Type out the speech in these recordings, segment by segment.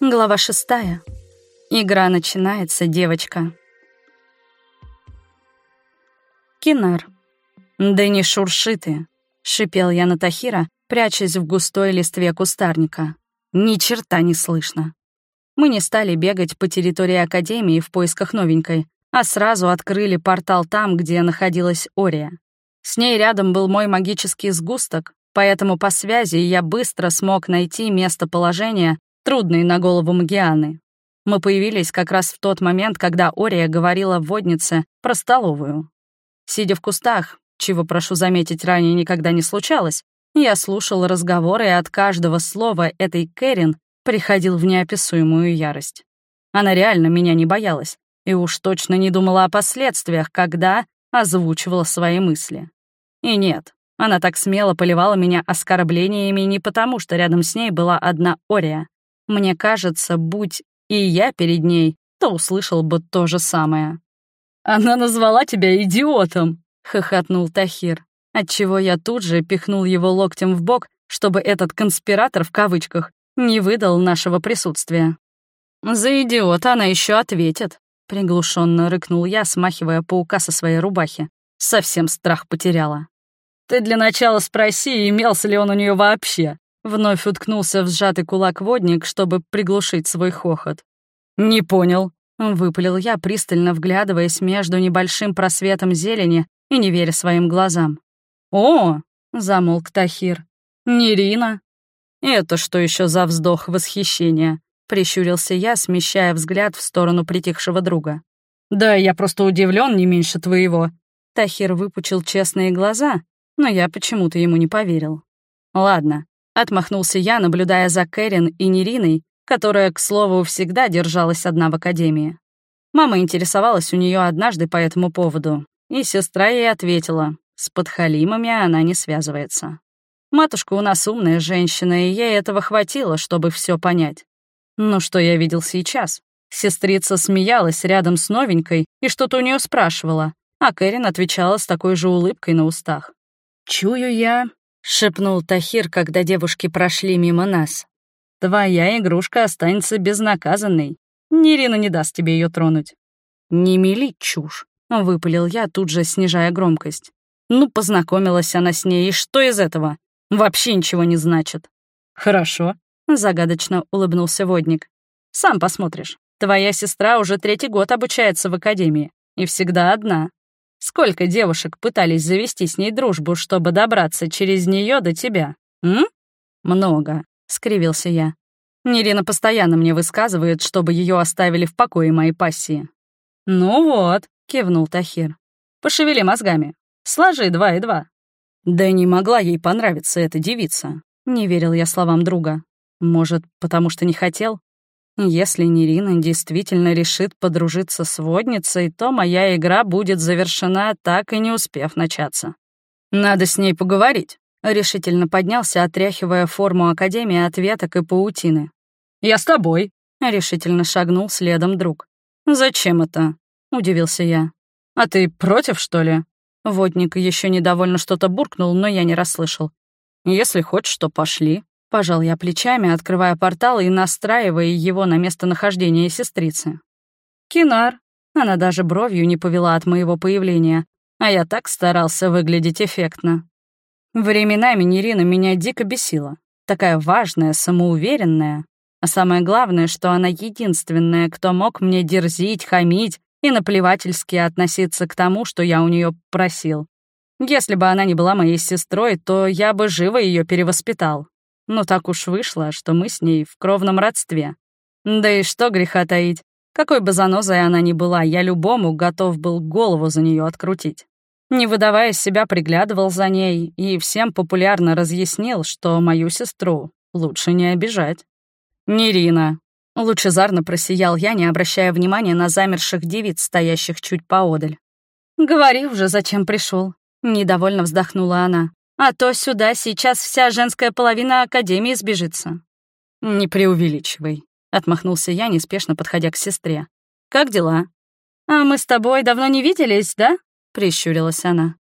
Глава шестая. Игра начинается, девочка. Кинар. «Да не шурши ты», — шипел я на Тахира, прячась в густой листве кустарника. Ни черта не слышно. Мы не стали бегать по территории Академии в поисках новенькой, а сразу открыли портал там, где находилась Ория. С ней рядом был мой магический сгусток, поэтому по связи я быстро смог найти местоположение, трудной на голову Магианы. Мы появились как раз в тот момент, когда Ория говорила воднице про столовую. Сидя в кустах, чего, прошу заметить, ранее никогда не случалось, я слушал разговоры, и от каждого слова этой Кэрин приходил в неописуемую ярость. Она реально меня не боялась и уж точно не думала о последствиях, когда озвучивала свои мысли. И нет, она так смело поливала меня оскорблениями не потому, что рядом с ней была одна Ория. Мне кажется, будь и я перед ней, то услышал бы то же самое. «Она назвала тебя идиотом!» — хохотнул Тахир, отчего я тут же пихнул его локтем в бок, чтобы этот «конспиратор» в кавычках не выдал нашего присутствия. «За идиота она еще ответит», — приглушенно рыкнул я, смахивая паука со своей рубахи. Совсем страх потеряла. «Ты для начала спроси, имелся ли он у нее вообще», Вновь уткнулся в сжатый кулак водник, чтобы приглушить свой хохот. «Не понял», — выпалил я, пристально вглядываясь между небольшим просветом зелени и не веря своим глазам. «О!» — замолк Тахир. «Нерина!» «Это что еще за вздох восхищения?» — прищурился я, смещая взгляд в сторону притихшего друга. «Да, я просто удивлен не меньше твоего». Тахир выпучил честные глаза, но я почему-то ему не поверил. «Ладно, Отмахнулся я, наблюдая за Кэрин и Нериной, которая, к слову, всегда держалась одна в академии. Мама интересовалась у нее однажды по этому поводу, и сестра ей ответила, с подхалимами она не связывается. Матушка у нас умная женщина, и ей этого хватило, чтобы все понять. Ну что я видел сейчас? Сестрица смеялась рядом с новенькой и что-то у нее спрашивала, а Кэрин отвечала с такой же улыбкой на устах. Чую я, — шепнул Тахир, когда девушки прошли мимо нас. «Твоя игрушка останется безнаказанной. Нерина не даст тебе ее тронуть». «Не мели чушь», — выпалил я, тут же снижая громкость. «Ну, познакомилась она с ней, и что из этого? Вообще ничего не значит». «Хорошо», — загадочно улыбнулся водник. «Сам посмотришь. Твоя сестра уже третий год обучается в академии, и всегда одна. Сколько девушек пытались завести с ней дружбу, чтобы добраться через нее до тебя? М? Много, скривился я. Нерина постоянно мне высказывает, чтобы ее оставили в покое моей пассии. Ну вот, кивнул Тахир. Пошевели мозгами. Сложи два и два. Да не могла ей понравиться эта девица. Не верил я словам друга. Может, потому что не хотел? Если Нерина действительно решит подружиться с водницей, то моя игра будет завершена, так и не успев начаться. Надо с ней поговорить. Решительно поднялся, отряхивая форму Академии от веток и паутины. «Я с тобой», — решительно шагнул следом друг. «Зачем это?» — удивился я. «А ты против, что ли?» Водник еще недовольно что-то буркнул, но я не расслышал. «Если хочешь, то пошли», Пожал я плечами, открывая портал и настраивая его на местонахождение сестрицы. «Кинар». Она даже бровью не повела от моего появления, а я так старался выглядеть эффектно. Временами Нерина меня дико бесила. Такая важная, самоуверенная. А самое главное, что она единственная, кто мог мне дерзить, хамить и наплевательски относиться к тому, что я у нее просил. Если бы она не была моей сестрой, то я бы живо ее перевоспитал. Но так уж вышло, что мы с ней в кровном родстве. Да и что греха таить. Какой бы занозой она ни была, я любому готов был голову за нее открутить. Не выдавая себя, приглядывал за ней и всем популярно разъяснил, что мою сестру лучше не обижать. «Нерина!» — лучезарно просиял я, не обращая внимания на замерших девиц, стоящих чуть поодаль. «Говори уже, зачем пришел. недовольно вздохнула она. А то сюда сейчас вся женская половина Академии сбежится». «Не преувеличивай», — отмахнулся я, неспешно подходя к сестре. «Как дела?» «А мы с тобой давно не виделись, да?» — прищурилась она.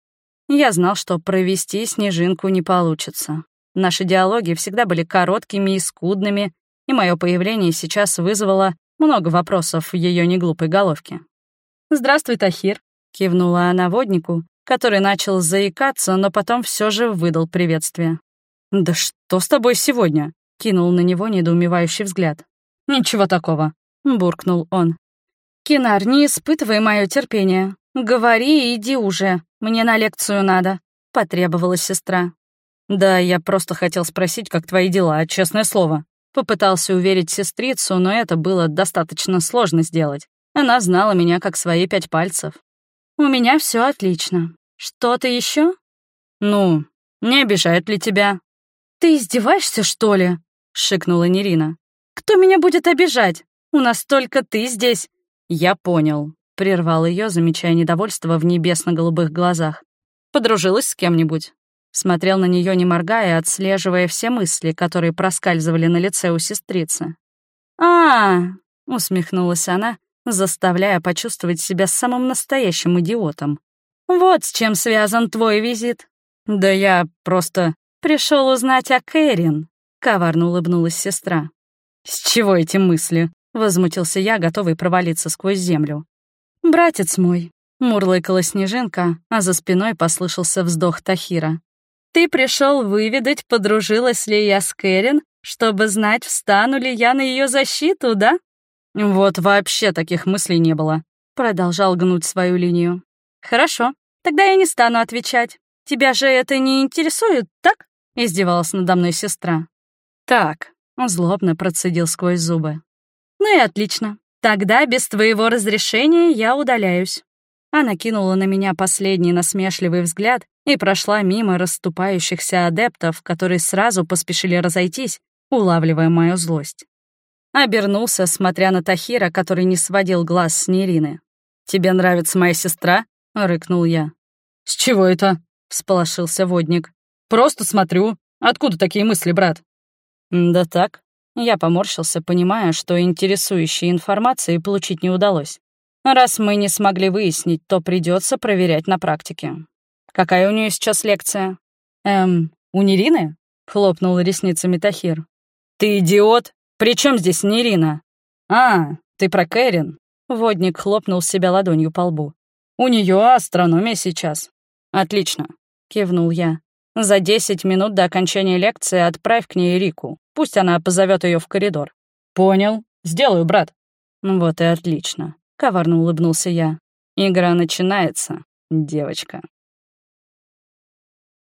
Я знал, что провести снежинку не получится. Наши диалоги всегда были короткими и скудными, и мое появление сейчас вызвало много вопросов в ее неглупой головке. «Здравствуй, Тахир», — кивнула она воднику, который начал заикаться, но потом все же выдал приветствие. «Да что с тобой сегодня?» — кинул на него недоумевающий взгляд. «Ничего такого», — буркнул он. «Кинар, не испытывай мое терпение. Говори и иди уже. Мне на лекцию надо», — потребовала сестра. «Да, я просто хотел спросить, как твои дела, честное слово». Попытался уверить сестрицу, но это было достаточно сложно сделать. Она знала меня как свои пять пальцев. «У меня все отлично. Что-то еще? «Ну, не обижает ли тебя?» «Ты издеваешься, что ли?» — шикнула Нерина. «Кто меня будет обижать? У нас только ты здесь». «Я понял», — прервал ее, замечая недовольство в небесно-голубых глазах. «Подружилась с кем-нибудь?» Смотрел на нее не моргая, отслеживая все мысли, которые проскальзывали на лице у сестрицы. а, -а, -а усмехнулась она, заставляя почувствовать себя самым настоящим идиотом. «Вот с чем связан твой визит». «Да я просто пришел узнать о Кэрин», — коварно улыбнулась сестра. «С чего эти мысли?» — возмутился я, готовый провалиться сквозь землю. «Братец мой», — мурлыкала снежинка, а за спиной послышался вздох Тахира. «Ты пришел выведать, подружилась ли я с Кэрин, чтобы знать, встану ли я на ее защиту, да?» «Вот вообще таких мыслей не было», — продолжал гнуть свою линию. «Хорошо, тогда я не стану отвечать. Тебя же это не интересует, так?» — издевалась надо мной сестра. «Так», — он злобно процедил сквозь зубы. «Ну и отлично. Тогда без твоего разрешения я удаляюсь». Она кинула на меня последний насмешливый взгляд и прошла мимо расступающихся адептов, которые сразу поспешили разойтись, улавливая мою злость. Обернулся, смотря на Тахира, который не сводил глаз с Нерины. «Тебе нравится моя сестра?» — рыкнул я. «С чего это?» — всполошился водник. «Просто смотрю. Откуда такие мысли, брат?» «Да так». Я поморщился, понимая, что интересующей информации получить не удалось. Раз мы не смогли выяснить, то придется проверять на практике. Какая у нее сейчас лекция? Эм, у Нерины? Хлопнул ресницами Тахир. Ты идиот? «При чем здесь Нерина?» «А, ты про Кэрин?» Водник хлопнул себя ладонью по лбу. «У нее астрономия сейчас». «Отлично», — кивнул я. «За десять минут до окончания лекции отправь к ней Рику. Пусть она позовет ее в коридор». «Понял. Сделаю, брат». «Вот и отлично», — коварно улыбнулся я. «Игра начинается, девочка».